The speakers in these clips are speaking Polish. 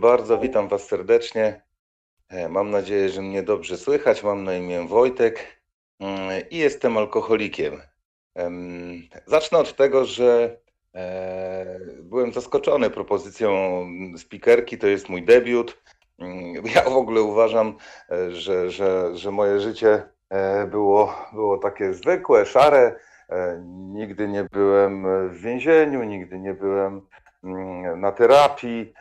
bardzo, witam Was serdecznie. E, mam nadzieję, że mnie dobrze słychać. Mam na imię Wojtek mm, i jestem alkoholikiem. Zacznę od tego, że e, byłem zaskoczony propozycją speakerki. To jest mój debiut. Mm, ja w ogóle uważam, e, że, że, że moje życie było, było takie zwykłe, szare. Nigdy nie byłem w więzieniu, nigdy nie byłem na terapii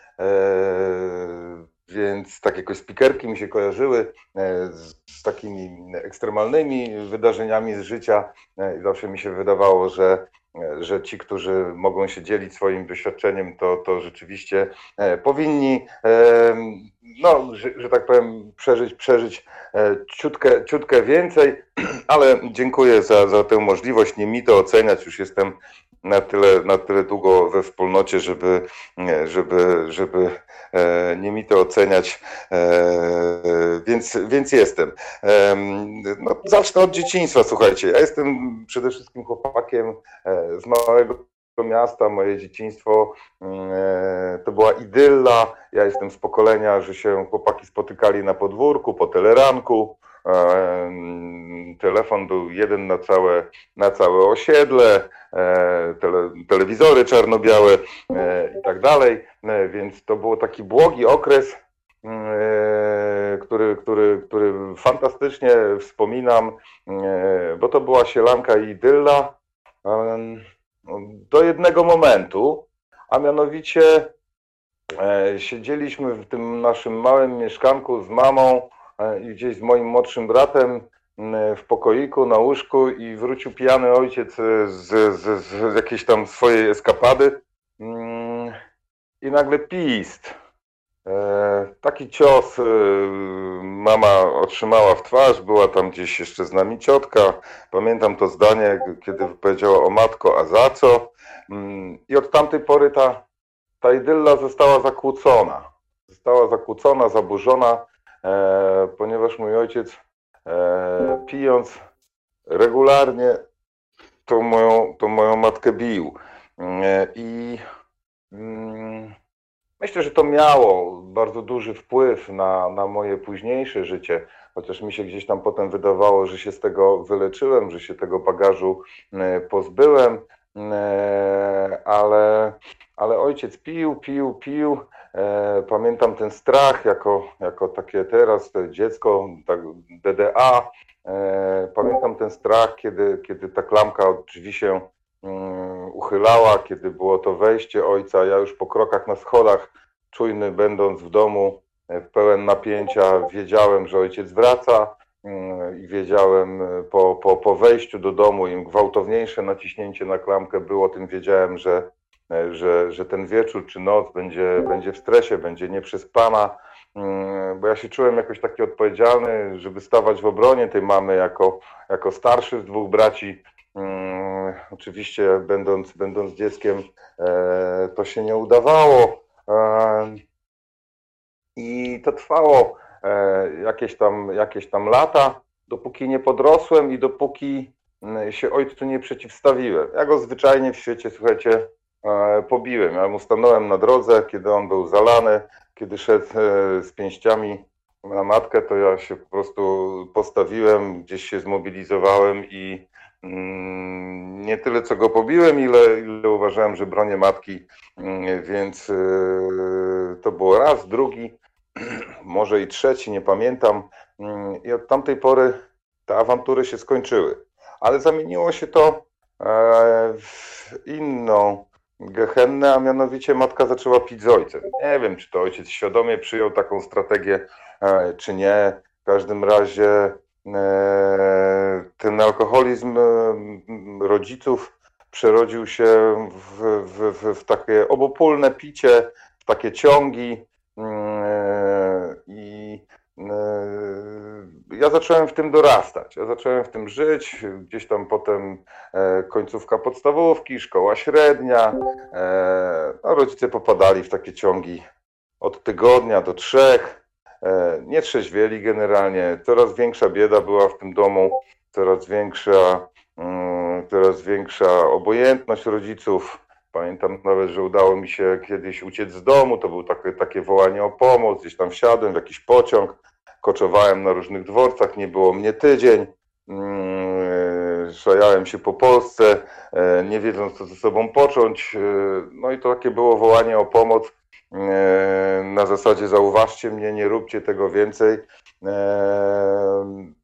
więc tak jakoś spikerki mi się kojarzyły e, z, takimi ekstremalnymi wydarzeniami z życia e, i zawsze mi się wydawało, że e, że ci, którzy mogą się dzielić swoim doświadczeniem, to, to rzeczywiście powinni, no, że, że tak powiem, przeżyć, przeżyć ciutkę, ciutkę więcej, ale dziękuję za, za tę możliwość. Nie mi to oceniać, już jestem na tyle, na tyle długo we wspólnocie, żeby, żeby, żeby e, nie mi to oceniać, e, więc, więc jestem. No, zacznę od dzieciństwa, słuchajcie. Ja jestem przede wszystkim chłopakiem e, z małego miasta, moje dzieciństwo to była idylla. Ja jestem z pokolenia, że się chłopaki spotykali na podwórku, po teleranku. Telefon był jeden na całe, na całe osiedle, e, tele, telewizory czarno-białe e, i tak dalej, e, więc to był taki błogi okres, który, który, który fantastycznie wspominam, bo to była sielanka i idylla do jednego momentu, a mianowicie siedzieliśmy w tym naszym małym mieszkanku z mamą gdzieś z moim młodszym bratem w pokoiku, na łóżku i wrócił pijany ojciec e, z, z, z jakiejś tam swojej eskapady mm, i nagle pist. E, taki cios mama otrzymała w twarz, była tam gdzieś jeszcze z nami ciotka. Pamiętam to zdanie, kiedy powiedziała o matko, a za co? Mm, I od tamtej pory ta, ta idylla została zakłócona. Została zakłócona, zaburzona E, ponieważ mój ojciec e, pijąc regularnie tą moją, tą moją matkę bił. E, I mm, myślę, że to miało bardzo duży wpływ na, na moje późniejsze życie, chociaż mi się gdzieś tam potem wydawało, że się z tego wyleczyłem, że się tego bagażu pozbyłem, ale, ale ojciec pił, pił, pił E, pamiętam ten strach jako, jako takie teraz dziecko, tak DDA. E, pamiętam ten strach, kiedy, kiedy ta klamka od drzwi się um, uchylała, kiedy było to wejście ojca. Ja już po krokach na schodach, czujny będąc w domu, e, pełen napięcia, wiedziałem, że ojciec wraca mm, i wiedziałem po, po, po wejściu do domu, im gwałtowniejsze naciśnięcie na klamkę było, tym wiedziałem, że, E, że, że ten wieczór czy noc będzie, będzie w stresie, będzie nieprzespana, mm, bo ja się czułem jakoś taki odpowiedzialny, żeby stawać w obronie tej mamy jako, jako starszy z dwóch braci. Mm, oczywiście będąc, będąc dzieckiem e, to się nie udawało e, i to trwało jakieś tam, jakieś tam lata, dopóki nie podrosłem i dopóki mm, się ojcu nie przeciwstawiłem. Ja go zwyczajnie w świecie, słuchajcie, E, pobiłem. Ja mu stanąłem na drodze, kiedy on był zalany, kiedy szedł e, z pięściami na matkę, to ja się po prostu postawiłem, gdzieś się zmobilizowałem i mm, nie tyle co go pobiłem, ile, ile uważałem, że bronię matki, mm, więc e, to było raz, drugi, może i trzeci, nie pamiętam. Mm, I od tamtej pory te awantury się skończyły. Ale zamieniło się to w inną gehennę, a mianowicie matka zaczęła pić z ojcem. Nie wiem, czy to ojciec świadomie przyjął taką strategię, e, czy nie. W każdym razie e, ten alkoholizm e, rodziców przerodził się w, w, w, w takie obopólne picie, w takie ciągi i ja zacząłem w tym dorastać, ja zacząłem w tym żyć, gdzieś tam potem e, końcówka podstawówki, szkoła średnia, e, no, rodzice popadali w takie ciągi od tygodnia do trzech, e, nie trzeźwieli generalnie, coraz większa bieda była w tym domu, coraz większa, mm, coraz większa obojętność rodziców, Pamiętam nawet, że udało mi się kiedyś uciec z domu, to było takie, takie wołanie o pomoc, gdzieś tam wsiadłem w jakiś pociąg, koczowałem na różnych dworcach, nie było mnie tydzień, mm, szajałem się po Polsce, e, nie wiedząc co ze sobą począć, e, no i to takie było wołanie o pomoc, e, na zasadzie zauważcie mnie, nie róbcie tego więcej,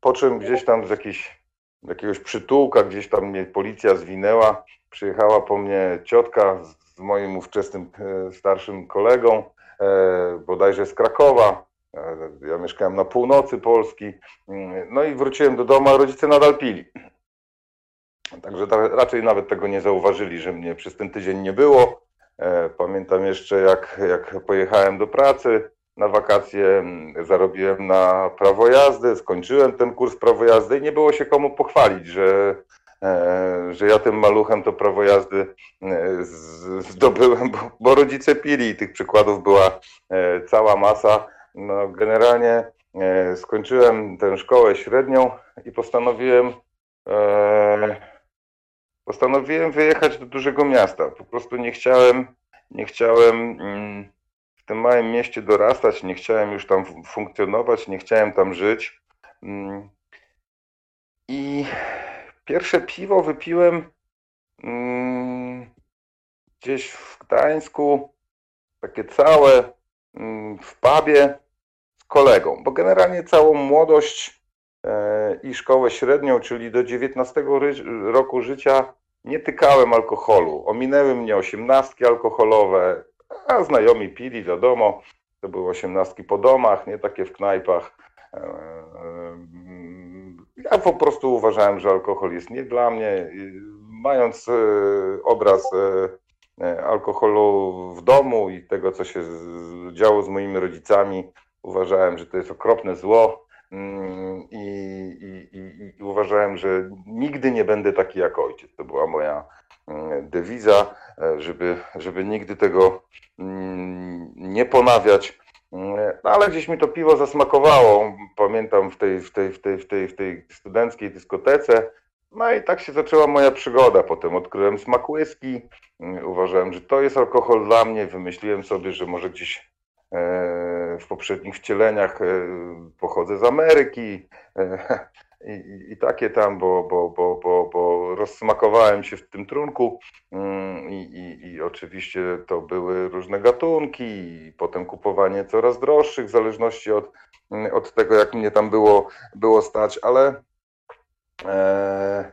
po czym gdzieś tam z jakiejś, jakiegoś przytułka, gdzieś tam mnie policja zwinęła, przyjechała po mnie ciotka z moim ówczesnym starszym kolegą, bodajże z Krakowa, E, ja mieszkałem na północy Polski, no i wróciłem do domu, a rodzice nadal pili. Także raczej nawet tego nie zauważyli, że mnie przez ten tydzień nie było. E, pamiętam jeszcze, jak, jak pojechałem do pracy na wakacje, zarobiłem na prawo jazdy, skończyłem ten kurs prawo jazdy i nie było się komu pochwalić, że, e, że ja tym maluchem to prawo jazdy zdobyłem, bo, bo rodzice pili i tych przykładów była cała masa. No, generalnie e, skończyłem tę szkołę średnią i postanowiłem e, postanowiłem wyjechać do dużego miasta. Po prostu nie chciałem, nie chciałem mm, w tym małym mieście dorastać, nie chciałem już tam funkcjonować, nie chciałem tam żyć. Mm. I pierwsze piwo wypiłem mm, gdzieś w Gdańsku, takie całe w pubie kolegą, bo generalnie całą młodość e, i szkołę średnią, czyli do 19 roku życia nie tykałem alkoholu. Ominęły mnie osiemnastki alkoholowe, a znajomi pili, wiadomo, to były osiemnastki po domach, nie takie w knajpach. E, e, ja po prostu uważałem, że alkohol jest nie dla mnie. Mając obraz alkoholu w domu i tego, co się działo z moimi rodzicami, Uważałem, że to jest okropne zło mm, i, i, i, i uważałem, że nigdy nie będę taki jak ojciec. To była moja mm, dewiza, e, żeby, żeby nigdy tego mm, nie ponawiać. No, ale gdzieś mi to piwo zasmakowało. Pamiętam w tej, w tej, w tej, w tej, w tej studenckiej dyskotece. No i tak się zaczęła moja przygoda. Potem odkryłem smak whisky. Uważałem, że to jest alkohol dla mnie. Wymyśliłem sobie, że może gdzieś E, w poprzednich wcieleniach e, pochodzę z Ameryki e, i, i takie tam, bo, bo, bo, bo, bo rozsmakowałem się w tym trunku mm, i, i, i oczywiście to były różne gatunki i potem kupowanie coraz droższych w zależności od, od tego, jak mnie tam było, było stać, ale e,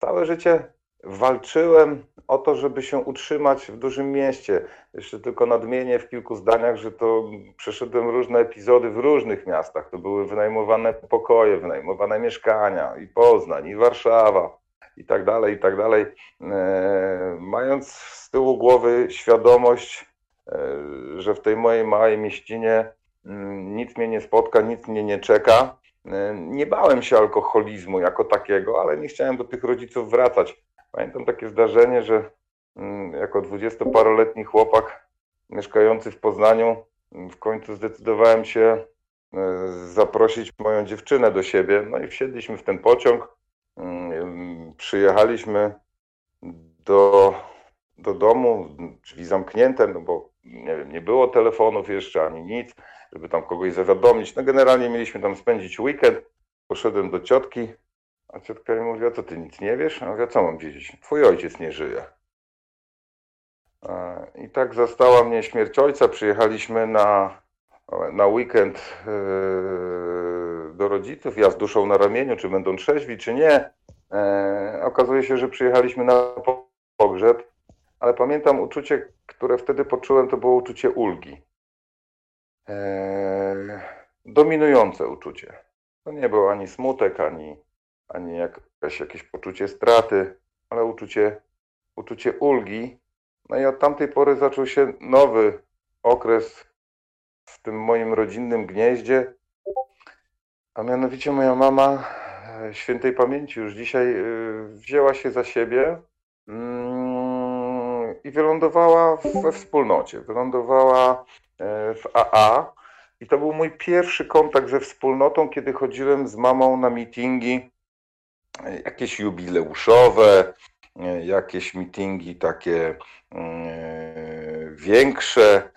całe życie walczyłem o to, żeby się utrzymać w dużym mieście. Jeszcze tylko nadmienię w kilku zdaniach, że to przeszedłem różne epizody w różnych miastach. To były wynajmowane pokoje, wynajmowane mieszkania i Poznań, i Warszawa, i tak dalej, i tak dalej. E, mając z tyłu głowy świadomość, e, że w tej mojej małej mieścinie mm, nic mnie nie spotka, nic mnie nie czeka. E, nie bałem się alkoholizmu jako takiego, ale nie chciałem do tych rodziców wracać. Pamiętam takie zdarzenie, że mm, jako dwudziestoparoletni chłopak mieszkający w Poznaniu mm, w końcu zdecydowałem się e, zaprosić moją dziewczynę do siebie. No i wsiedliśmy w ten pociąg. Mm, przyjechaliśmy do, do domu, drzwi zamknięte, no bo nie wiem, nie było telefonów jeszcze ani nic, żeby tam kogoś zawiadomić. No generalnie mieliśmy tam spędzić weekend. Poszedłem do ciotki, a ciotka mi mówi, a co ty nic nie wiesz? A mówię, co mam wiedzieć? Twój ojciec nie żyje. I tak zastała mnie śmierć ojca. Przyjechaliśmy na, na weekend yy, do rodziców. Ja z duszą na ramieniu, czy będą trzeźwi, czy nie. E, okazuje się, że przyjechaliśmy na pogrzeb, ale pamiętam uczucie, które wtedy poczułem, to było uczucie ulgi. E, dominujące uczucie. To nie był ani smutek, ani, ani jakaś, jakieś poczucie straty, ale uczucie, uczucie ulgi. No i od tamtej pory zaczął się nowy okres w tym moim rodzinnym gnieździe, a mianowicie moja mama e, świętej pamięci już dzisiaj e, wzięła się za siebie mm, i wylądowała we wspólnocie, wylądowała e, w AA. I to był mój pierwszy kontakt ze wspólnotą, kiedy chodziłem z mamą na meetingi jakieś jubileuszowe, jakieś mitingi takie większe,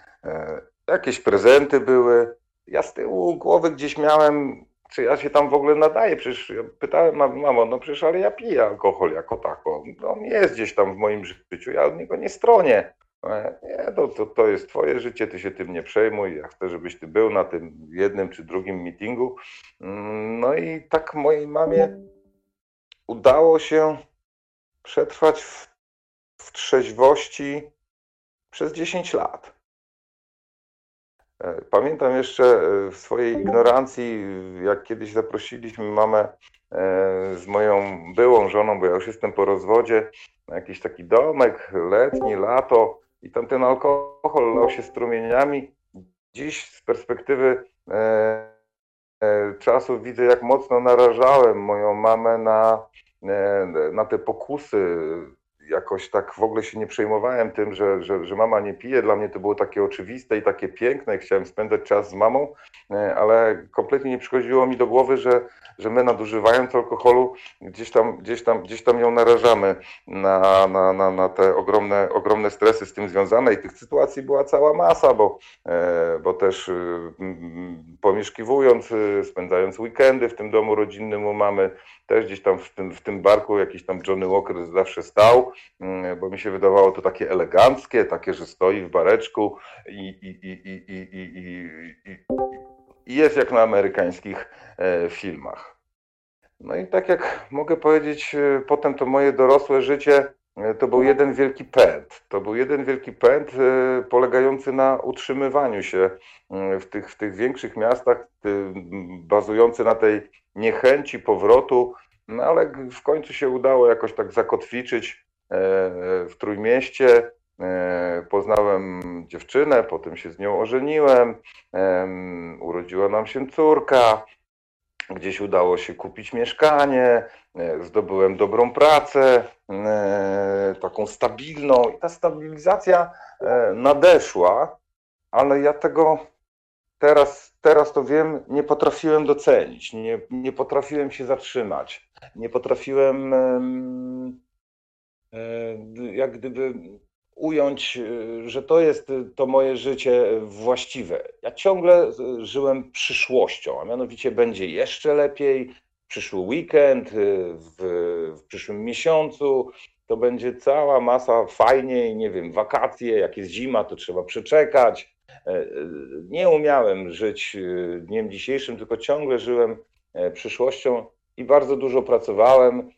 jakieś prezenty były. Ja z tyłu głowy gdzieś miałem, czy ja się tam w ogóle nadaję. Przecież ja pytałem mamo, no przecież ale ja piję alkohol jako tako. On jest gdzieś tam w moim życiu, ja od niego nie stronię. E, nie, to, to, to jest twoje życie, ty się tym nie przejmuj. Ja chcę, żebyś ty był na tym jednym czy drugim meetingu. Mm, no i tak mojej mamie udało się przetrwać w, w trzeźwości przez 10 lat. E, pamiętam jeszcze e, w swojej ignorancji, jak kiedyś zaprosiliśmy mamę z moją byłą żoną, bo ja już jestem po rozwodzie, na jakiś taki domek, letni, lato, i tam ten alkohol lał się strumieniami. Dziś z perspektywy e, e, czasu widzę, jak mocno narażałem moją mamę na, e, na te pokusy jakoś tak w ogóle się nie przejmowałem tym, że, że, że mama nie pije. Dla mnie to było takie oczywiste i takie piękne. Chciałem spędzać czas z mamą, e, ale kompletnie nie przychodziło mi do głowy, że, że my nadużywając alkoholu gdzieś tam, gdzieś tam, gdzieś tam ją narażamy na, na, na, na te ogromne, ogromne stresy z tym związane i tych sytuacji była cała masa, bo, e, bo też e, pomieszkiwując, spędzając weekendy w tym domu rodzinnym u mamy, też gdzieś tam w tym, w tym barku jakiś tam Johnny Walker zawsze stał, bo mi się wydawało to takie eleganckie, takie, że stoi w bareczku i, i, i, i, i, i, i jest jak na amerykańskich e, filmach. No i tak jak mogę powiedzieć, e, potem to moje dorosłe życie e, to był jeden wielki pęd. To był jeden wielki pęd polegający na utrzymywaniu się w tych, w tych większych miastach, bazujący na tej niechęci powrotu, no ale w końcu się udało jakoś tak zakotwiczyć w Trójmieście. E, poznałem dziewczynę, potem się z nią ożeniłem, urodziła nam się córka, gdzieś udało się kupić mieszkanie, e, zdobyłem dobrą pracę, taką stabilną i ta stabilizacja nadeszła, ale ja tego teraz, teraz to wiem, nie potrafiłem docenić, nie, nie potrafiłem się zatrzymać, nie potrafiłem jak gdyby ująć, że to jest to moje życie właściwe. Ja ciągle żyłem przyszłością, a mianowicie będzie jeszcze lepiej, przyszły weekend, w, w przyszłym miesiącu, to będzie cała masa fajniej, nie wiem, wakacje, jak jest zima, to trzeba przeczekać, E, nie umiałem żyć e, dniem dzisiejszym, tylko ciągle żyłem e, przyszłością i bardzo dużo pracowałem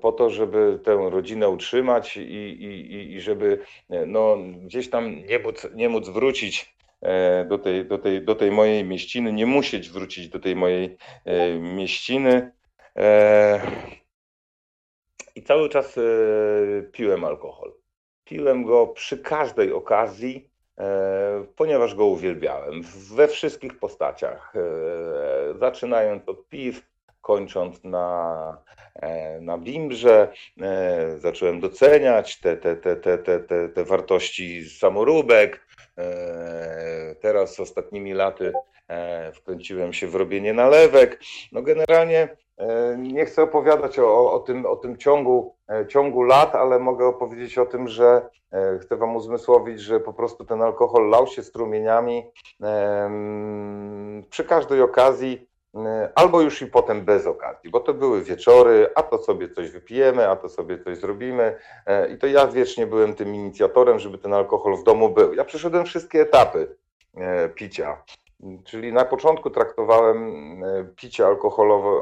po to, żeby tę rodzinę utrzymać i, i, i żeby no, gdzieś tam nie móc, nie móc wrócić do tej, do, tej, do tej mojej mieściny, nie musieć wrócić do tej mojej mieściny. I cały czas piłem alkohol. Piłem go przy każdej okazji, E, ponieważ go uwielbiałem we wszystkich postaciach, e, zaczynając od piw, kończąc na, e, na bimbrze, zacząłem doceniać te, te, te, te, te, te, te wartości samoróbek. Teraz ostatnimi laty wkręciłem się w robienie nalewek. No generalnie nie chcę opowiadać o, o, tym, o tym ciągu, ciągu lat, ale mogę opowiedzieć o tym, że E, chcę Wam uzmysłowić, że po prostu ten alkohol lał się strumieniami przy każdej okazji, e, albo już i potem bez okazji, bo to były wieczory, a to sobie coś wypijemy, a to sobie coś zrobimy. E, I to ja wiecznie byłem tym inicjatorem, żeby ten alkohol w domu był. Ja przeszedłem wszystkie etapy picia. Czyli na początku traktowałem picie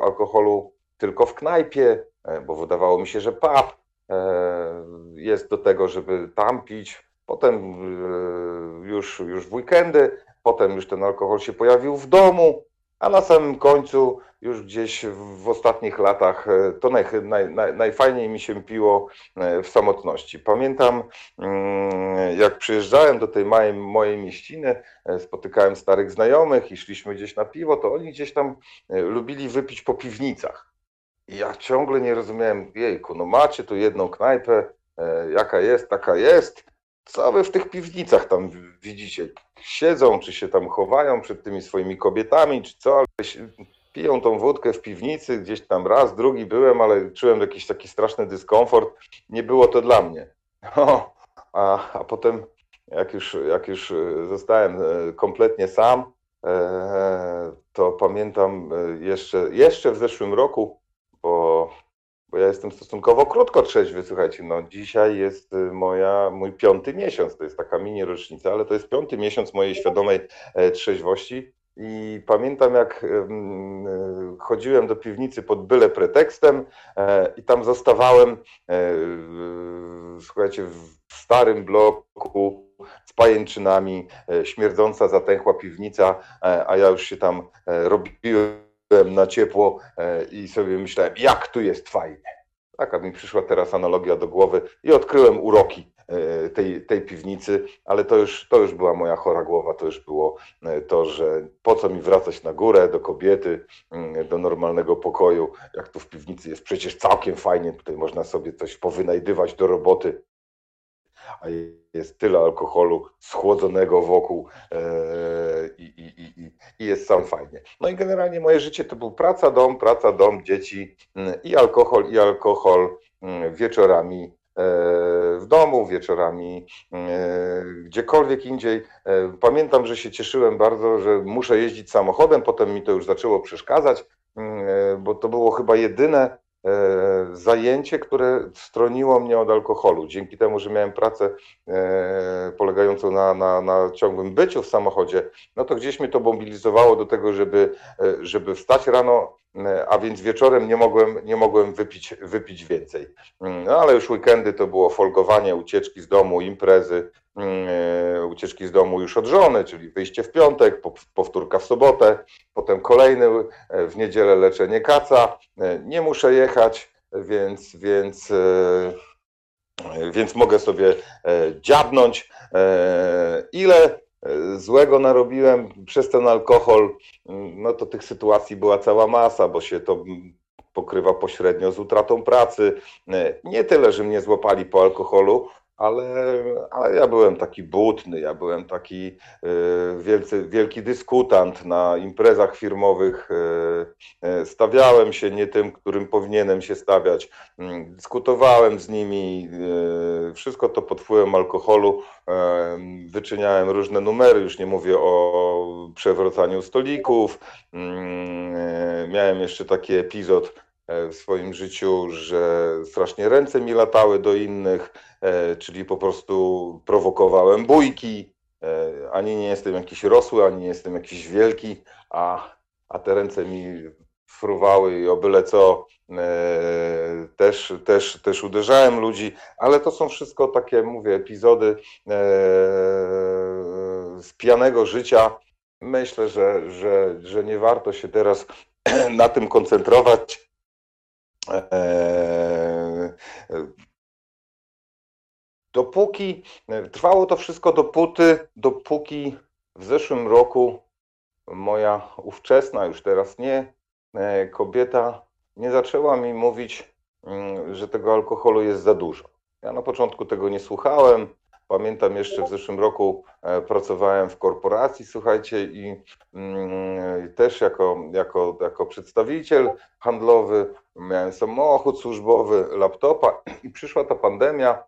alkoholu tylko w knajpie, bo wydawało mi się, że pub E, jest do tego, żeby tam pić. Potem e, już, już w weekendy, potem już ten alkohol się pojawił w domu, a na samym końcu, już gdzieś w ostatnich latach, e, to naj, naj, najfajniej mi się piło w samotności. Pamiętam, mm, jak przyjeżdżałem do tej mojej, mojej mieściny, spotykałem starych znajomych i szliśmy gdzieś na piwo, to oni gdzieś tam lubili wypić po piwnicach. I ja ciągle nie rozumiałem, jejku, no macie tu jedną knajpę, e, jaka jest, taka jest. Co wy w tych piwnicach tam widzicie? Siedzą, czy się tam chowają przed tymi swoimi kobietami, czy co? Ale piją tą wódkę w piwnicy, gdzieś tam raz, drugi byłem, ale czułem jakiś taki straszny dyskomfort. Nie było to dla mnie. O, a, a potem, jak już, jak już zostałem kompletnie sam, to pamiętam jeszcze, jeszcze w zeszłym roku, bo bo ja jestem stosunkowo krótko trzeźwy, słuchajcie, no dzisiaj jest y, moja, mój piąty miesiąc, to jest taka mini rocznica, ale to jest piąty miesiąc mojej świadomej e, trzeźwości i pamiętam jak chodziłem do piwnicy pod byle pretekstem e, i tam zostawałem, e, słuchajcie, w starym bloku z pajęczynami, śmierdząca, zatęchła piwnica, a ja już się tam robiłem na ciepło e, i sobie myślałem, jak tu jest fajnie. Taka mi przyszła teraz analogia do głowy i odkryłem uroki e, tej, tej piwnicy, ale to już, to już była moja chora głowa, to już było e, to, że po co mi wracać na górę do kobiety, mm, do normalnego pokoju, jak tu w piwnicy jest przecież całkiem fajnie, tutaj można sobie coś powynajdywać do roboty, a jest tyle alkoholu schłodzonego wokół e, i, i, i, i, jest sam fajnie. No i generalnie moje życie to był praca, dom, praca, dom, dzieci mm, i alkohol, i alkohol mm, wieczorami e, w domu, wieczorami e, gdziekolwiek indziej. Pamiętam, że się cieszyłem bardzo, że muszę jeździć samochodem, potem mi to już zaczęło przeszkadzać, mm, bo to było chyba jedyne zajęcie, które stroniło mnie od alkoholu. Dzięki temu, że miałem pracę e, polegającą na, na, na ciągłym byciu w samochodzie, no to gdzieś mnie to mobilizowało do tego, żeby, e, żeby wstać rano, a więc wieczorem nie mogłem, nie mogłem wypić, wypić więcej. Mm, no ale już weekendy to było folgowanie, ucieczki z domu, imprezy, mm, ucieczki z domu już od żony, czyli wyjście w piątek, powtórka w sobotę, potem kolejny w niedzielę leczenie kaca. Nie muszę jechać, więc, więc, więc mogę sobie dziabnąć. Ile złego narobiłem przez ten alkohol, no to tych sytuacji była cała masa, bo się to pokrywa pośrednio z utratą pracy. Nie tyle, że mnie złapali po alkoholu, ale, ale ja byłem taki butny, ja byłem taki wielcy, wielki dyskutant na imprezach firmowych. E, e, stawiałem się nie tym, którym powinienem się stawiać. Mm, dyskutowałem z nimi. Wszystko to pod wpływem alkoholu. Wyczyniałem różne numery, już nie mówię o przewracaniu stolików. Mm, miałem jeszcze taki epizod w swoim życiu, że strasznie ręce mi latały do innych E, czyli po prostu prowokowałem bójki. E, ani nie jestem jakiś rosły, ani nie jestem jakiś wielki, a, a te ręce mi fruwały i o byle co e, też, też, też uderzałem ludzi, ale to są wszystko takie, mówię, epizody z pijanego życia. Myślę, że, że, że nie warto się teraz na tym koncentrować. Dopóki e, trwało to wszystko dopóty, dopóki w zeszłym roku moja ówczesna, już teraz nie, e, kobieta nie zaczęła mi mówić, mm, że tego alkoholu jest za dużo. Ja na początku tego nie słuchałem. Pamiętam jeszcze w zeszłym roku e, pracowałem w korporacji, słuchajcie, i mm, też jako, jako, jako przedstawiciel handlowy miałem samochód służbowy, laptopa i przyszła ta pandemia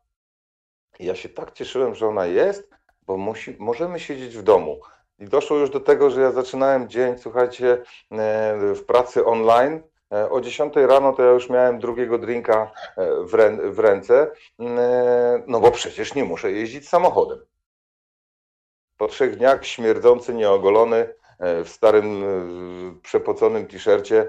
ja się tak cieszyłem, że ona jest, bo musi, możemy siedzieć w domu. I doszło już do tego, że ja zaczynałem dzień, słuchajcie, e, w pracy online. E, o 10 rano to ja już miałem drugiego drinka e, w, rę, w ręce, no bo przecież nie muszę jeździć samochodem. Po trzech dniach śmierdzący, nieogolony, w starym, przepoconym t-shircie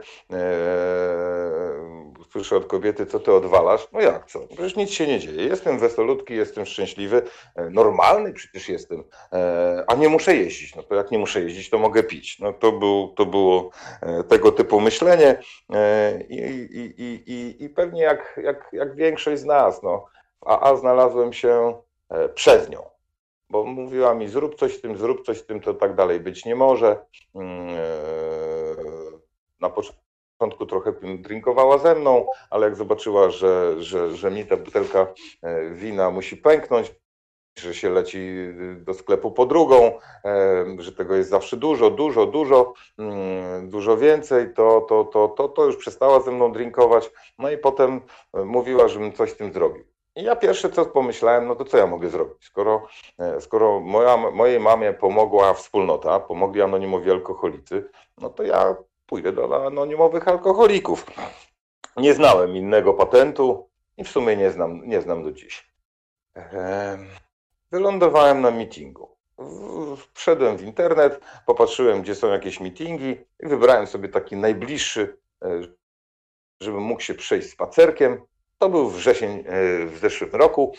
słyszę od kobiety, co ty odwalasz? No jak co? Przecież nic się nie dzieje. Jestem wesolutki, jestem szczęśliwy, e, normalny przecież jestem, e, a nie muszę jeździć. No to jak nie muszę jeździć, to mogę pić. No to, był, to było e, tego typu myślenie i, i, i, i, pewnie jak, jak, jak większość z nas, no, w AA znalazłem się przez nią bo mówiła mi zrób coś z tym, zrób coś z tym, to tak dalej być nie może. Mm, na początku początku trochę drinkowała ze mną, ale jak zobaczyła, że, że, że mi ta butelka e, wina musi pęknąć, że się leci do sklepu po drugą, że tego jest zawsze dużo, dużo, dużo, mm, dużo więcej, to, to, to, to, to już przestała ze mną drinkować. No i potem mówiła, żebym coś z tym zrobił. I ja pierwsze co pomyślałem, no to co ja mogę zrobić? Skoro, e, skoro moja, mojej mamie pomogła wspólnota, pomogli anonimowi alkoholicy, no to ja pójdę do anonimowych alkoholików. Nie znałem innego patentu i w sumie nie znam, nie znam do dziś. Wylądowałem na meetingu. Wszedłem w internet, popatrzyłem, gdzie są jakieś meetingi i wybrałem sobie taki najbliższy, e, żebym mógł się przejść spacerkiem. To był wrzesień e, w zeszłym roku.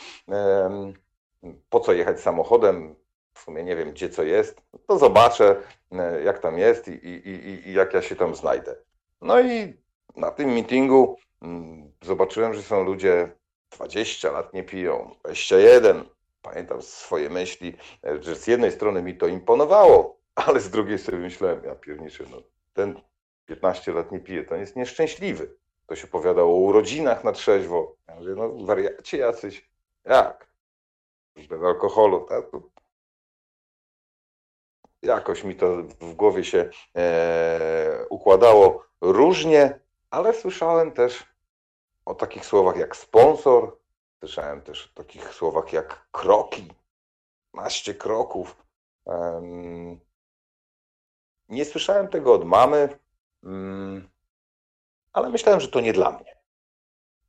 Po co jechać samochodem? W sumie nie wiem, gdzie co jest. To zobaczę, e, jak tam jest i, i, i, i jak ja się tam znajdę. No i na tym meetingu mm, zobaczyłem, że są ludzie 20 lat nie piją, 21. Pamiętam swoje myśli, e, że z jednej strony mi to imponowało, ale z drugiej sobie myślałem, ja pierniczę, no ten 15 lat nie pije, to jest nieszczęśliwy. To się opowiadało o urodzinach na trzeźwo. Ja mówię, no wariacie jacyś. Jak? Bez alkoholu, tak? Jakoś mi to w głowie się e, układało różnie, ale słyszałem też o takich słowach jak sponsor, słyszałem też o takich słowach jak kroki, maście kroków. Nie słyszałem tego od mamy. Um, ale myślałem, że to nie dla mnie.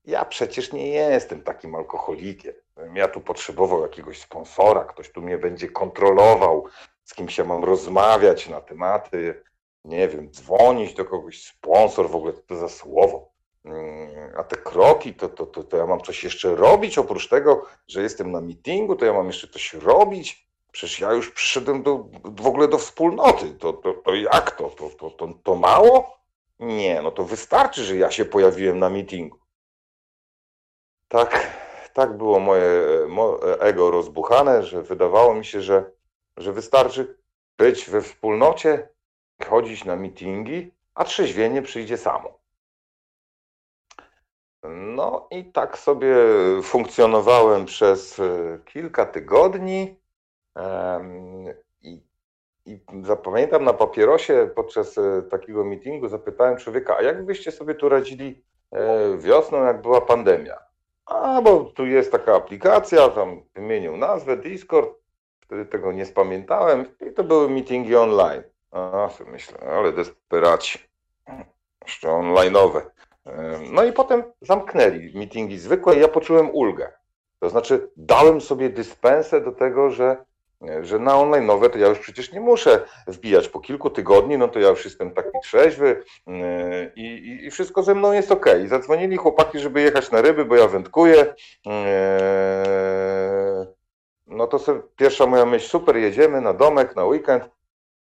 Ja przecież nie jestem takim alkoholikiem. Ja tu potrzebował jakiegoś sponsora, ktoś tu mnie będzie kontrolował, z kimś ja mam rozmawiać na tematy, nie wiem, dzwonić do kogoś, sponsor w ogóle, to, za słowo. Mm, a te kroki, to, to, to, to ja mam coś jeszcze robić, oprócz tego, że jestem na meetingu, to ja mam jeszcze coś robić. Przecież ja już przyszedłem do, w ogóle do wspólnoty. To, to, to jak to? To, to, to, to mało? Nie, no to wystarczy, że ja się pojawiłem na meetingu. Tak, tak było moje ego rozbuchane, że wydawało mi się, że, że wystarczy być we wspólnocie, chodzić na meetingi, a trzeźwienie przyjdzie samo. No i tak sobie funkcjonowałem przez e, kilka tygodni. I i zapamiętam na papierosie podczas e, takiego meetingu zapytałem człowieka, a jak byście sobie tu radzili e, wiosną, jak była pandemia? A, bo tu jest taka aplikacja, tam wymienił nazwę, Discord, wtedy tego nie spamiętałem i to były meetingi online. A, sobie myślę, ale desperaci, jeszcze online'owe. No i potem zamknęli meetingi zwykłe i ja poczułem ulgę. To znaczy dałem sobie dyspensę do tego, że że na online nowe to ja już przecież nie muszę wbijać po kilku tygodni, no to ja już jestem taki trzeźwy yy, i, i, i wszystko ze mną jest ok. I zadzwonili chłopaki, żeby jechać na ryby, bo ja wędkuję. Yy, no to sobie pierwsza moja myśl, super, jedziemy na domek, na weekend,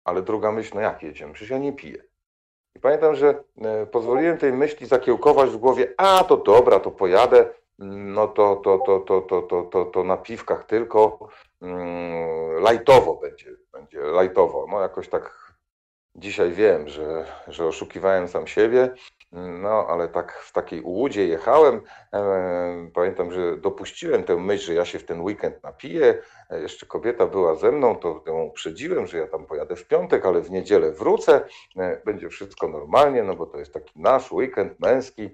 ale druga myśl, no jak jedziemy? Przecież ja nie piję. I pamiętam, że yy, pozwoliłem tej myśli zakiełkować w głowie, a to dobra, to pojadę, no to, to, to, to, to, to, to, to na piwkach tylko, Mm, lajtowo będzie, będzie lajtowo. No jakoś tak dzisiaj wiem, że, że oszukiwałem sam siebie, no ale tak w takiej ułudzie jechałem. E, pamiętam, że dopuściłem tę myśl, że ja się w ten weekend napiję. E, jeszcze kobieta była ze mną, to ją uprzedziłem, że ja tam pojadę w piątek, ale w niedzielę wrócę. E, będzie wszystko normalnie, no bo to jest taki nasz weekend męski.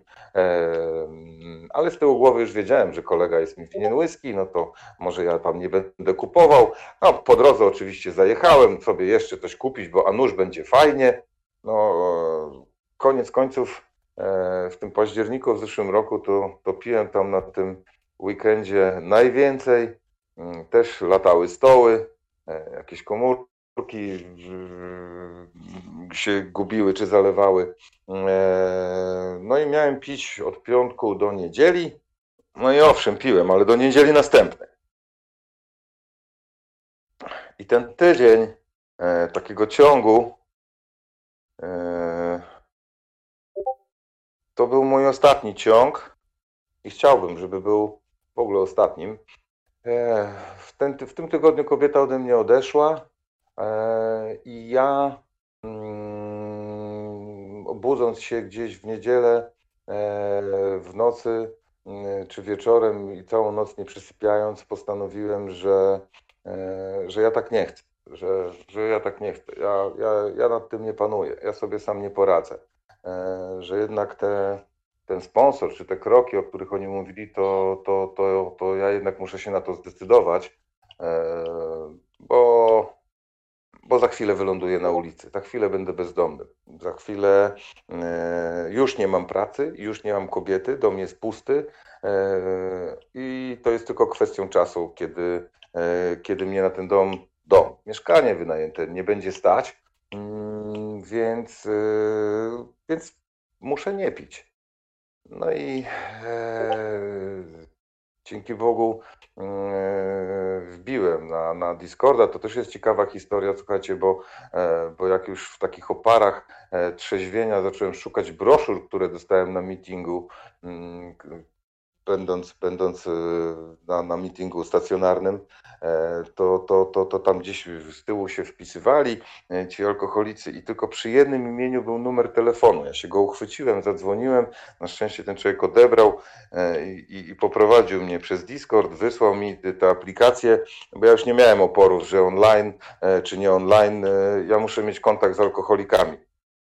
Ale z tyłu głowy już wiedziałem, że kolega jest mi winien whisky, no to może ja tam nie będę kupował. No po drodze oczywiście zajechałem sobie jeszcze coś kupić, bo a nuż będzie fajnie. No koniec końców e, w tym październiku w zeszłym roku to, to piłem tam na tym weekendzie najwięcej. Mm, też latały stoły, e, jakieś komórki się gubiły czy zalewały. E, no i miałem pić od piątku do niedzieli. No i owszem, piłem, ale do niedzieli następnej. I ten tydzień takiego ciągu to był mój ostatni ciąg i chciałbym, żeby był w ogóle ostatnim. E, w, ten, w tym tygodniu kobieta ode mnie odeszła e, i ja mm, budząc się gdzieś w niedzielę e, w nocy czy wieczorem i całą noc nie przysypiając, postanowiłem, że, że ja tak nie chcę. Że, że ja tak nie chcę. Ja, ja, ja nad tym nie panuję. Ja sobie sam nie poradzę. Że jednak te, ten sponsor, czy te kroki, o których oni mówili, to, to, to, to ja jednak muszę się na to zdecydować, bo bo za chwilę wyląduję na ulicy, za chwilę będę bezdomny, za chwilę e, już nie mam pracy, już nie mam kobiety, dom jest pusty e, i to jest tylko kwestią czasu, kiedy, e, kiedy mnie na ten dom, dom, mieszkanie wynajęte nie będzie stać, więc, więc muszę nie pić. No i dzięki Bogu mm, e, wbiłem na, na Discorda. To też jest ciekawa historia, słuchajcie, bo, e, bo jak już w takich oparach e, trzeźwienia zacząłem szukać broszur, które dostałem na meetingu, mm, będąc, będąc na, na meetingu stacjonarnym, E, to, to, to, to tam gdzieś z tyłu się wpisywali e, ci alkoholicy i tylko przy jednym imieniu był numer telefonu. Ja się go uchwyciłem, zadzwoniłem, na szczęście ten człowiek odebrał e, i, i poprowadził mnie przez Discord, wysłał mi tę aplikację, bo ja już nie miałem oporów, że online czy nie online, ja muszę mieć kontakt z alkoholikami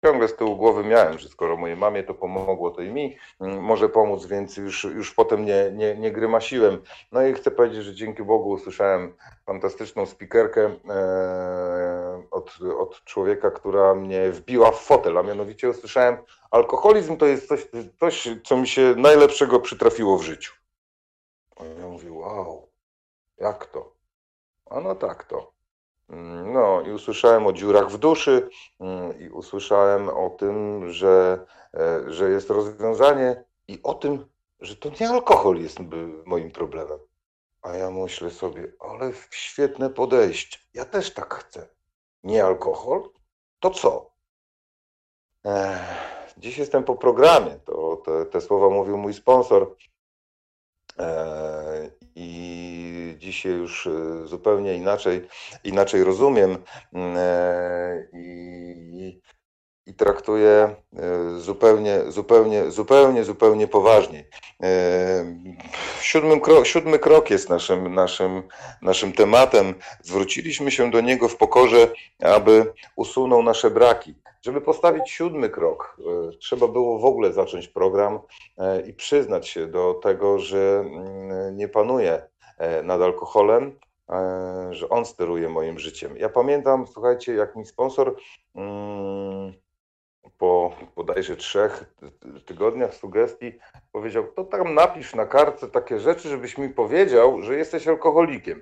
ciągle z tyłu głowy miałem, że skoro mojej mamie to pomogło, to i mi mm, może pomóc, więc już, już potem nie, nie, nie grymasiłem. No i chcę powiedzieć, że dzięki Bogu usłyszałem fantastyczną spikerkę e, od, od człowieka, która mnie wbiła w fotel, a mianowicie usłyszałem, alkoholizm to jest coś, coś co mi się najlepszego przytrafiło w życiu. A ja mówię, wow, jak to? A no tak to. Mm, no i usłyszałem o dziurach w duszy mm, i usłyszałem o tym, że, e, że jest rozwiązanie i o tym, że to nie alkohol jest moim problemem. A ja myślę sobie, ale świetne podejście. Ja też tak chcę. Nie alkohol? To co? Ech, dziś jestem po programie. To, te, te słowa mówił mój sponsor. Ech, I dzisiaj już e, zupełnie inaczej, inaczej rozumiem. Ech, I i traktuję e, zupełnie, zupełnie, zupełnie, zupełnie poważnie. E, siódmy krok, siódmy krok jest naszym, naszym, naszym tematem. Zwróciliśmy się do niego w pokorze, aby usunął nasze braki. Żeby postawić siódmy krok, e, trzeba było w ogóle zacząć program i przyznać się do tego, że mm, nie panuję nad alkoholem, że on steruje moim życiem. Ja pamiętam, słuchajcie, jak mi sponsor. Hmm, po bodajże trzech tygodniach sugestii powiedział, to tam napisz na kartce takie rzeczy, żebyś mi powiedział, że jesteś alkoholikiem.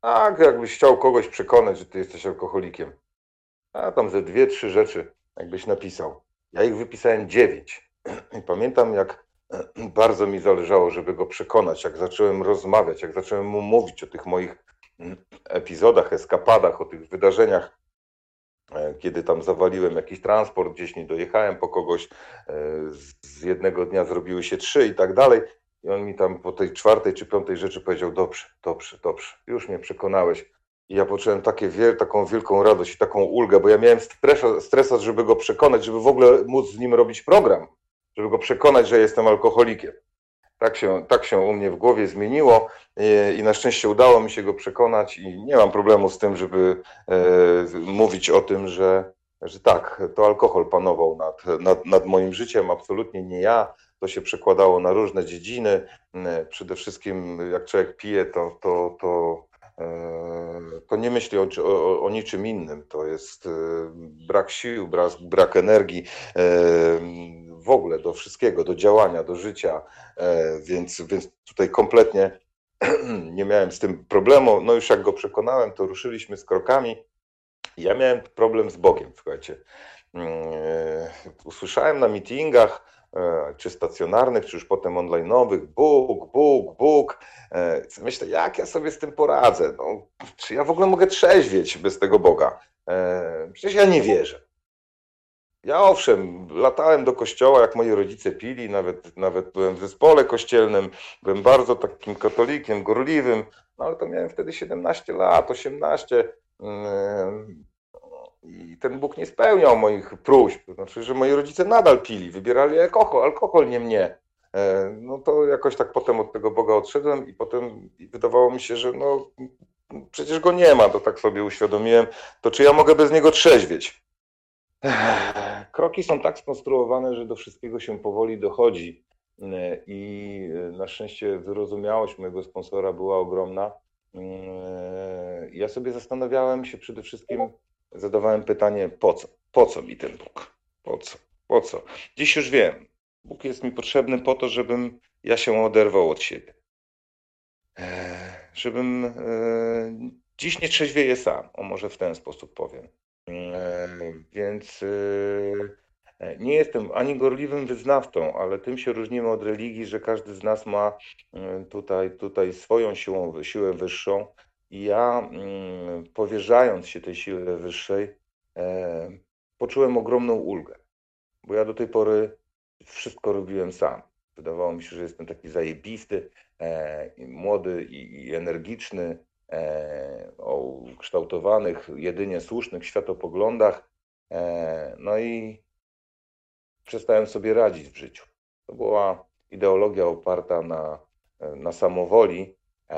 Tak, jakbyś chciał kogoś przekonać, że ty jesteś alkoholikiem. A tam ze dwie, trzy rzeczy, jakbyś napisał. Ja ich wypisałem dziewięć. I pamiętam, jak bardzo mi zależało, żeby go przekonać, jak zacząłem rozmawiać, jak zacząłem mu mówić o tych moich epizodach, eskapadach, o tych wydarzeniach E, kiedy tam zawaliłem jakiś transport, gdzieś nie dojechałem po kogoś, e, z jednego dnia zrobiły się trzy i tak dalej. I on mi tam po tej czwartej czy piątej rzeczy powiedział: Dobrze, dobrze, dobrze, już mnie przekonałeś. I ja poczułem takie wiel, taką wielką radość i taką ulgę, bo ja miałem stresa, stresa, żeby go przekonać, żeby w ogóle móc z nim robić program, żeby go przekonać, że jestem alkoholikiem. Tak się, tak się u mnie w głowie zmieniło i, i na szczęście udało mi się go przekonać i nie mam problemu z tym, żeby e, mówić o tym, że, że tak, to alkohol panował nad, nad, nad moim życiem, absolutnie nie ja. To się przekładało na różne dziedziny. E, przede wszystkim jak człowiek pije, to, to, to, e, to nie myśli o, o, o niczym innym. To jest e, brak sił, brak, brak energii w ogóle do wszystkiego, do działania, do życia, e, więc, więc tutaj kompletnie nie miałem z tym problemu. No już jak go przekonałem, to ruszyliśmy z krokami. Ja miałem problem z Bogiem, słuchajcie. Mm, e, usłyszałem na meetingach, e, czy stacjonarnych, czy już potem online'owych, Bóg, Bóg, Bóg. Myślę, jak ja sobie z tym poradzę? No, czy ja w ogóle mogę trzeźwieć bez tego Boga? Przecież ja nie wierzę. Ja owszem, latałem do kościoła, jak moi rodzice pili, nawet, nawet byłem w zespole kościelnym, byłem bardzo takim katolikiem, gorliwym, no ale to miałem wtedy 17 lat, 18 mm, i ten Bóg nie spełniał moich próśb, znaczy, że moi rodzice nadal pili, wybierali alkohol, alkohol nie mnie. no to jakoś tak potem od tego Boga odszedłem i potem wydawało mi się, że no przecież go nie ma, to tak sobie uświadomiłem, to czy ja mogę bez niego trzeźwieć? Kroki są tak skonstruowane, że do wszystkiego się powoli dochodzi i na szczęście wyrozumiałość mojego sponsora była ogromna. Ja sobie zastanawiałem się przede wszystkim, zadawałem pytanie, po co? Po co mi ten Bóg? Po co? Po co? Dziś już wiem. Bóg jest mi potrzebny po to, żebym ja się oderwał od siebie. Żebym dziś nie trzeźwieję sam, o może w ten sposób powiem. Więc nie jestem ani gorliwym wyznawcą, ale tym się różnimy od religii, że każdy z nas ma tutaj, tutaj swoją siłą, siłę wyższą. I ja, powierzając się tej sile wyższej, poczułem ogromną ulgę, bo ja do tej pory wszystko robiłem sam. Wydawało mi się, że jestem taki zajebisty, e, młody i, energiczny, e, o ukształtowanych, jedynie słusznych światopoglądach. E, no i przestałem sobie radzić w życiu. To była ideologia oparta na, na samowoli, e,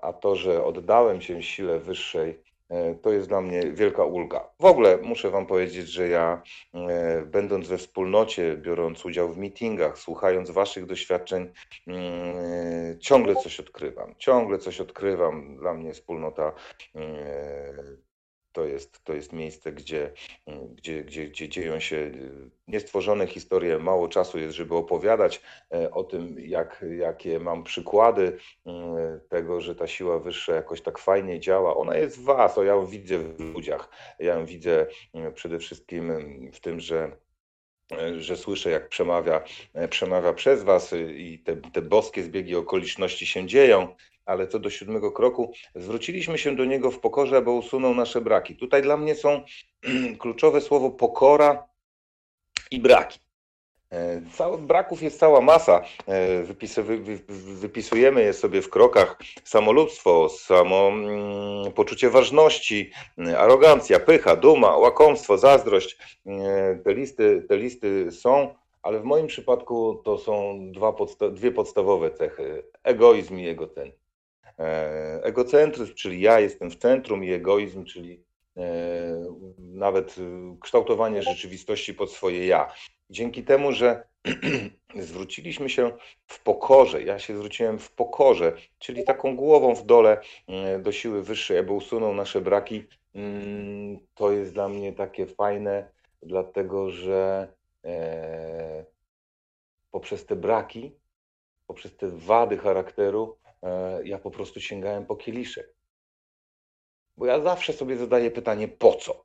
a to, że oddałem się sile wyższej, E, to jest dla mnie wielka ulga. W ogóle muszę Wam powiedzieć, że ja, e, będąc we wspólnocie, biorąc udział w meetingach, słuchając Waszych doświadczeń, mm, e, ciągle coś odkrywam. Ciągle coś odkrywam. Dla mnie wspólnota to jest, to jest miejsce, gdzie, gdzie, gdzie, gdzie dzieją się y, niestworzone historie. Mało czasu jest, żeby opowiadać e, o tym, jak, jakie mam przykłady mm, tego, że ta siła wyższa jakoś tak fajnie działa. Ona jest w Was, o ja ją widzę w ludziach. Ja ją widzę mm, przede wszystkim w tym, że że słyszę, jak przemawia, e, przemawia przez Was y, i te, te boskie zbiegi okoliczności się dzieją ale co do siódmego kroku, zwróciliśmy się do Niego w pokorze, aby usunął nasze braki. Tutaj dla mnie są kluczowe słowo pokora i braki. E, braków jest cała masa. E, wypisujemy je sobie w krokach. Samolubstwo, samo mm, poczucie ważności, arogancja, pycha, duma, łakomstwo, zazdrość. E, te listy, te listy są, ale w moim przypadku to są dwa podsta dwie podstawowe cechy: egoizm i egocentryzm. Egocentryzm, czyli ja jestem w centrum i egoizm, czyli nawet kształtowanie rzeczywistości pod swoje ja. Dzięki temu, że zwróciliśmy się w pokorze, ja się zwróciłem w pokorze, czyli taką głową w dole e, do siły wyższej, aby usunął nasze braki, mm, to jest dla mnie takie fajne, dlatego że poprzez te braki, poprzez te wady charakteru, E, ja po prostu sięgałem po kieliszek. Bo ja zawsze sobie zadaję pytanie, po co?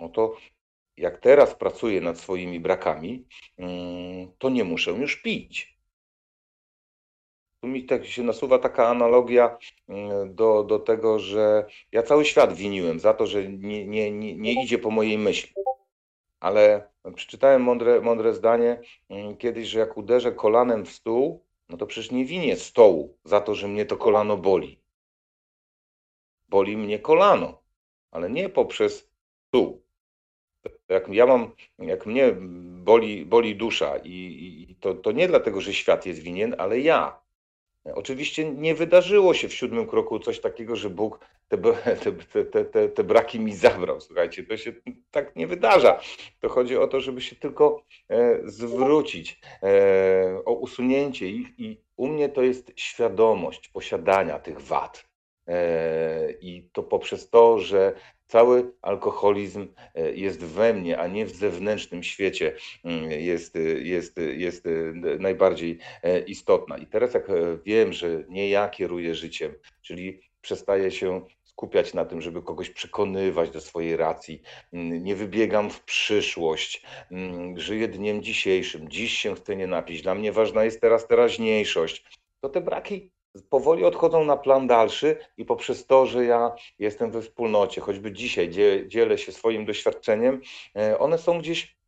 No to jak teraz pracuję nad swoimi brakami, mm, to nie muszę już pić. Tu mi tak się nasuwa taka analogia mm, do, do tego, że ja cały świat winiłem za to, że nie, nie, nie, nie idzie po mojej myśli. Ale przeczytałem mądre, mądre zdanie mm, kiedyś, że jak uderzę kolanem w stół, no to przecież nie winię stołu za to, że mnie to kolano boli. Boli mnie kolano, ale nie poprzez stół. Jak ja mam, jak mnie boli, boli dusza i, i to, to nie dlatego, że świat jest winien, ale ja. Oczywiście nie wydarzyło się w siódmym kroku coś takiego, że Bóg te, te, te, te, te braki mi zabrał. Słuchajcie, to się tak nie wydarza. To chodzi o to, żeby się tylko e, zwrócić e, o usunięcie ich i u mnie to jest świadomość posiadania tych wad. E, I to poprzez to, że cały alkoholizm e, jest we mnie, a nie w zewnętrznym świecie, mm, jest, jest, jest najbardziej e, istotna. I teraz, jak wiem, że nie ja kieruję życiem, czyli przestaję się skupiać na tym, żeby kogoś przekonywać do swojej racji, mm, nie wybiegam w przyszłość, mm, żyję dniem dzisiejszym, dziś się chcę nie napić, dla mnie ważna jest teraz teraźniejszość, to te braki powoli odchodzą na plan dalszy i poprzez to, że ja jestem we wspólnocie, choćby dzisiaj dzielę się swoim doświadczeniem, e, one są gdzieś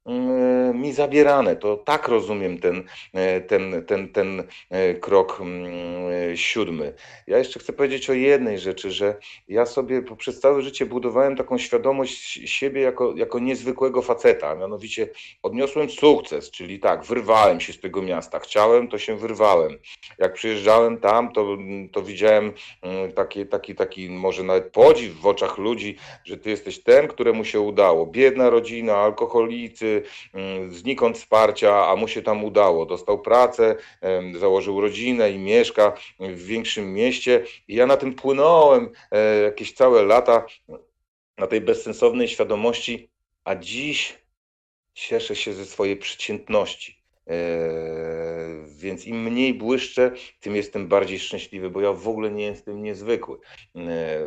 mi zabierane. To tak rozumiem ten, e, ten, ten, ten e, krok mm, siódmy. Ja jeszcze chcę powiedzieć o jednej rzeczy, że ja sobie przez całe życie budowałem taką świadomość siebie jako, jako niezwykłego faceta, mianowicie odniosłem sukces, czyli tak, wyrwałem się z tego miasta, chciałem, to się wyrwałem. Jak przyjeżdżałem tam, to, to widziałem mm, taki, taki, taki może nawet podziw w oczach ludzi, że ty jesteś ten, któremu się udało. Biedna rodzina, alkoholicy, mm, znikąd wsparcia, a mu się tam udało. Dostał pracę, założył rodzinę i mieszka w większym mieście. I ja na tym płynąłem e, jakieś całe lata na tej bezsensownej świadomości, a dziś cieszę się ze swojej przeciętności. E, więc im mniej błyszczę, tym jestem bardziej szczęśliwy, bo ja w ogóle nie jestem niezwykły. E,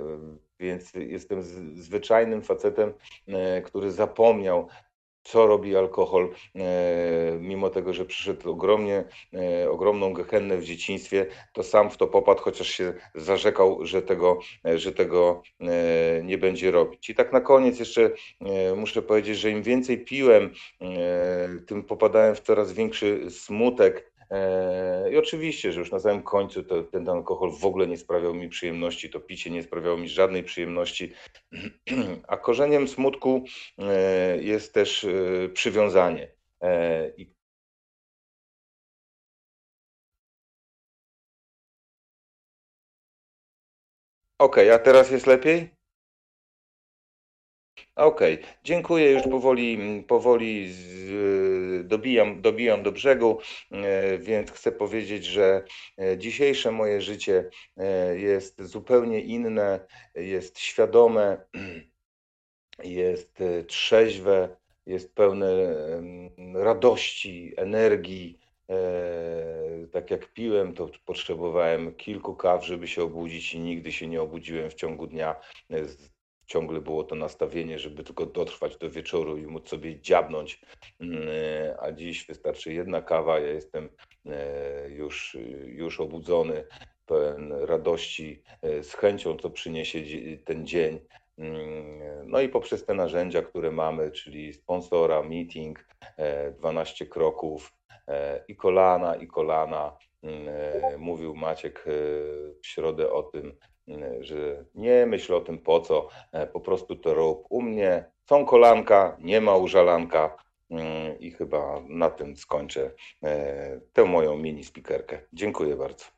więc jestem zwyczajnym facetem, który zapomniał co robi alkohol, e, mimo tego, że przyszedł ogromnie, e, ogromną gehennę w dzieciństwie, to sam w to popadł, chociaż się zarzekał, że tego, e, że tego nie będzie robić. I tak na koniec jeszcze muszę powiedzieć, że im więcej piłem, tym popadałem w coraz większy smutek, I oczywiście, że już na samym końcu to, ten alkohol w ogóle nie sprawiał mi przyjemności, to picie nie sprawiało mi żadnej przyjemności. A korzeniem smutku e, jest też e, przywiązanie. I Okej, okay, a teraz jest lepiej? Okej, okay. dziękuję. Już powoli, powoli z, dobijam, dobijam do brzegu, e, więc chcę powiedzieć, że e, dzisiejsze moje życie e, jest zupełnie inne, jest świadome, jest trzeźwe, jest pełne radości, energii. Tak jak piłem, to potrzebowałem kilku kaw, żeby się obudzić i nigdy się nie obudziłem w ciągu dnia ciągle było to nastawienie, żeby tylko dotrwać do wieczoru i móc sobie dziabnąć, mm, a dziś wystarczy jedna kawa, ja jestem e, już, już obudzony, pełen radości, e, z chęcią, co przyniesie ten dzień. Mm, no i poprzez te narzędzia, które mamy, czyli sponsora, meeting, 12 e, kroków i kolana, i kolana. Mm, mówił Maciek w środę o tym, że nie myśl o tym po co, e, po prostu to rób. U mnie są kolanka, nie ma użalanka mm, i chyba na tym skończę e, tę moją mini spikerkę. Dziękuję bardzo.